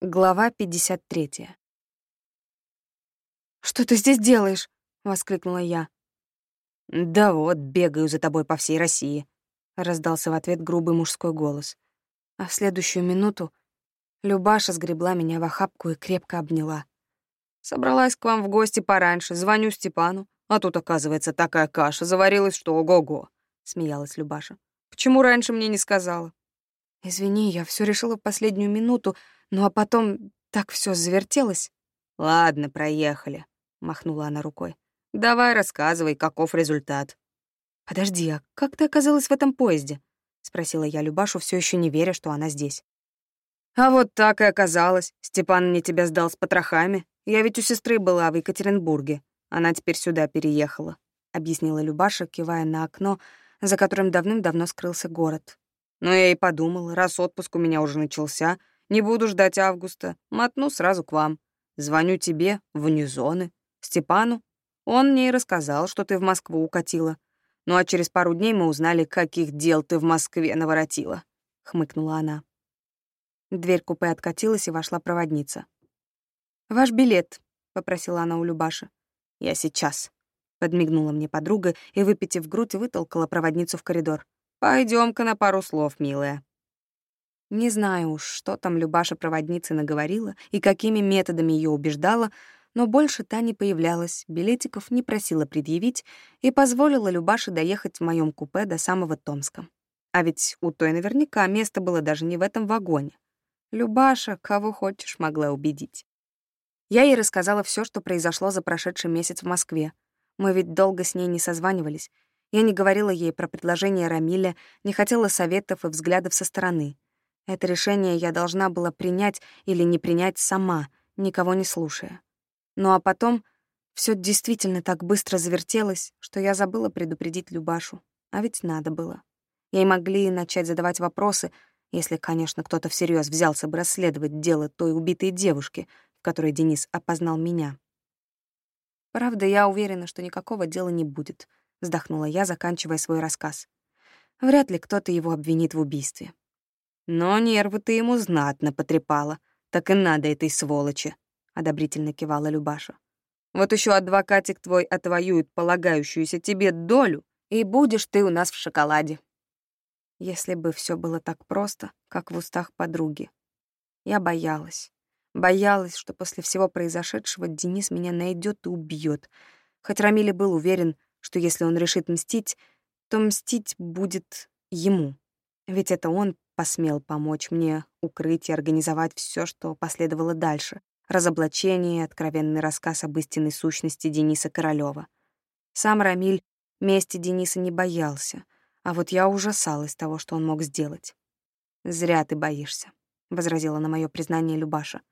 Глава 53. «Что ты здесь делаешь?» — воскликнула я. «Да вот, бегаю за тобой по всей России», — раздался в ответ грубый мужской голос. А в следующую минуту Любаша сгребла меня в охапку и крепко обняла. «Собралась к вам в гости пораньше, звоню Степану, а тут, оказывается, такая каша заварилась, что ого-го», — смеялась Любаша. «Почему раньше мне не сказала?» «Извини, я все решила в последнюю минуту, ну а потом так все завертелось. «Ладно, проехали», — махнула она рукой. «Давай рассказывай, каков результат». «Подожди, а как ты оказалась в этом поезде?» — спросила я Любашу, все еще не веря, что она здесь. «А вот так и оказалось. Степан мне тебя сдал с потрохами. Я ведь у сестры была в Екатеринбурге. Она теперь сюда переехала», — объяснила Любаша, кивая на окно, за которым давным-давно скрылся город. «Ну, я и подумала, раз отпуск у меня уже начался, не буду ждать августа, мотну сразу к вам. Звоню тебе, вне зоны, Степану. Он мне и рассказал, что ты в Москву укатила. Ну а через пару дней мы узнали, каких дел ты в Москве наворотила», — хмыкнула она. Дверь купе откатилась, и вошла проводница. «Ваш билет», — попросила она у Любаши. «Я сейчас», — подмигнула мне подруга и, выпитив грудь, вытолкала проводницу в коридор. пойдем ка на пару слов, милая». Не знаю уж, что там Любаша проводницы наговорила и какими методами ее убеждала, но больше та не появлялась, билетиков не просила предъявить и позволила Любаше доехать в моем купе до самого Томска. А ведь у той наверняка место было даже не в этом вагоне. Любаша, кого хочешь, могла убедить. Я ей рассказала все, что произошло за прошедший месяц в Москве. Мы ведь долго с ней не созванивались. Я не говорила ей про предложение Рамиля, не хотела советов и взглядов со стороны. Это решение я должна была принять или не принять сама, никого не слушая. Ну а потом все действительно так быстро завертелось, что я забыла предупредить Любашу. А ведь надо было. Ей могли начать задавать вопросы, если, конечно, кто-то всерьез взялся бы расследовать дело той убитой девушки, в которой Денис опознал меня. Правда, я уверена, что никакого дела не будет, вздохнула я, заканчивая свой рассказ. Вряд ли кто-то его обвинит в убийстве. Но нервы ты ему знатно потрепала. Так и надо этой сволочи, — одобрительно кивала Любаша. Вот еще адвокатик твой отвоюет полагающуюся тебе долю, и будешь ты у нас в шоколаде. Если бы все было так просто, как в устах подруги. Я боялась. Боялась, что после всего произошедшего Денис меня найдет и убьет. Хоть Рамиль был уверен, что если он решит мстить, то мстить будет ему. Ведь это он посмел помочь мне укрыть и организовать все, что последовало дальше. Разоблачение и откровенный рассказ об истинной сущности Дениса Королёва. Сам Рамиль мести Дениса не боялся, а вот я ужасалась того, что он мог сделать. «Зря ты боишься», — возразила на мое признание Любаша.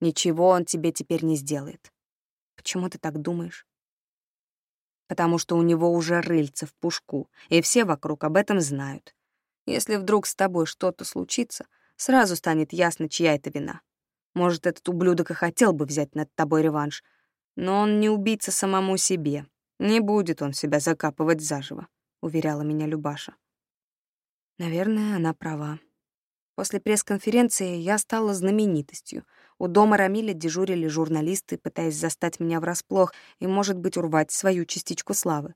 «Ничего он тебе теперь не сделает». «Почему ты так думаешь?» «Потому что у него уже рыльце в пушку, и все вокруг об этом знают. Если вдруг с тобой что-то случится, сразу станет ясно, чья это вина. Может, этот ублюдок и хотел бы взять над тобой реванш, но он не убийца самому себе. Не будет он себя закапывать заживо, — уверяла меня Любаша. Наверное, она права. После пресс-конференции я стала знаменитостью. У дома Рамиля дежурили журналисты, пытаясь застать меня врасплох и, может быть, урвать свою частичку славы.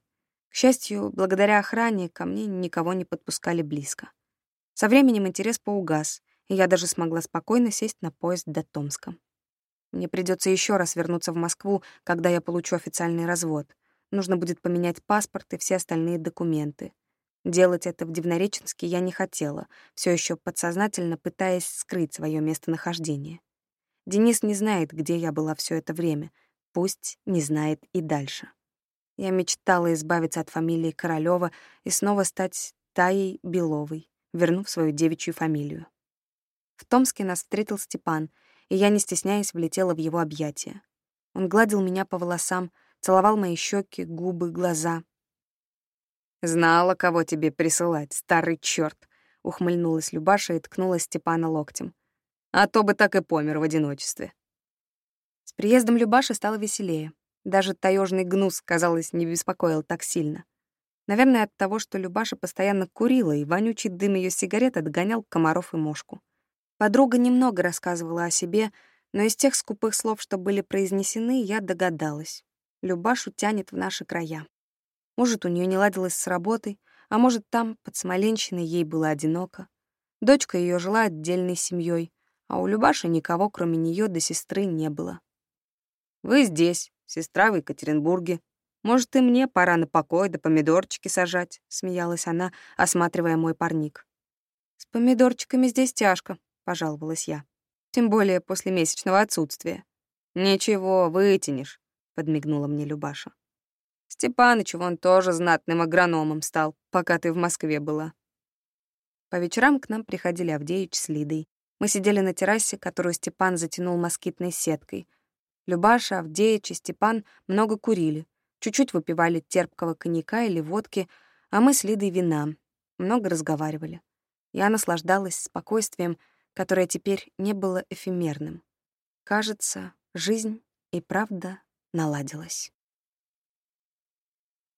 К счастью, благодаря охране ко мне никого не подпускали близко. Со временем интерес поугас, и я даже смогла спокойно сесть на поезд до Томска. Мне придется еще раз вернуться в Москву, когда я получу официальный развод. Нужно будет поменять паспорт и все остальные документы. Делать это в Дивнореченске я не хотела, все еще подсознательно пытаясь скрыть свое местонахождение. Денис не знает, где я была все это время. Пусть не знает и дальше. Я мечтала избавиться от фамилии Королёва и снова стать Таей Беловой, вернув свою девичью фамилию. В Томске нас встретил Степан, и я, не стесняясь, влетела в его объятия. Он гладил меня по волосам, целовал мои щеки, губы, глаза. «Знала, кого тебе присылать, старый чёрт!» — ухмыльнулась Любаша и ткнула Степана локтем. «А то бы так и помер в одиночестве». С приездом Любаши стало веселее. Даже таежный гнус, казалось, не беспокоил так сильно. Наверное, от того, что Любаша постоянно курила, и вонючий дым ее сигарет отгонял комаров и мошку. Подруга немного рассказывала о себе, но из тех скупых слов, что были произнесены, я догадалась. Любашу тянет в наши края. Может, у нее не ладилось с работой, а может, там, под Смоленщиной, ей было одиноко. Дочка ее жила отдельной семьей, а у Любаши никого, кроме нее до сестры, не было. «Вы здесь, сестра в Екатеринбурге. Может, и мне пора на покой да помидорчики сажать», — смеялась она, осматривая мой парник. «С помидорчиками здесь тяжко», — пожаловалась я. «Тем более после месячного отсутствия». «Ничего, вытянешь», — подмигнула мне Любаша. «Степаныч вон тоже знатным агрономом стал, пока ты в Москве была». По вечерам к нам приходили Авдеич с Лидой. Мы сидели на террасе, которую Степан затянул москитной сеткой. Любаша, Авдеич и Степан много курили, чуть-чуть выпивали терпкого коньяка или водки, а мы с Лидой вина, много разговаривали. Я наслаждалась спокойствием, которое теперь не было эфемерным. Кажется, жизнь и правда наладилась.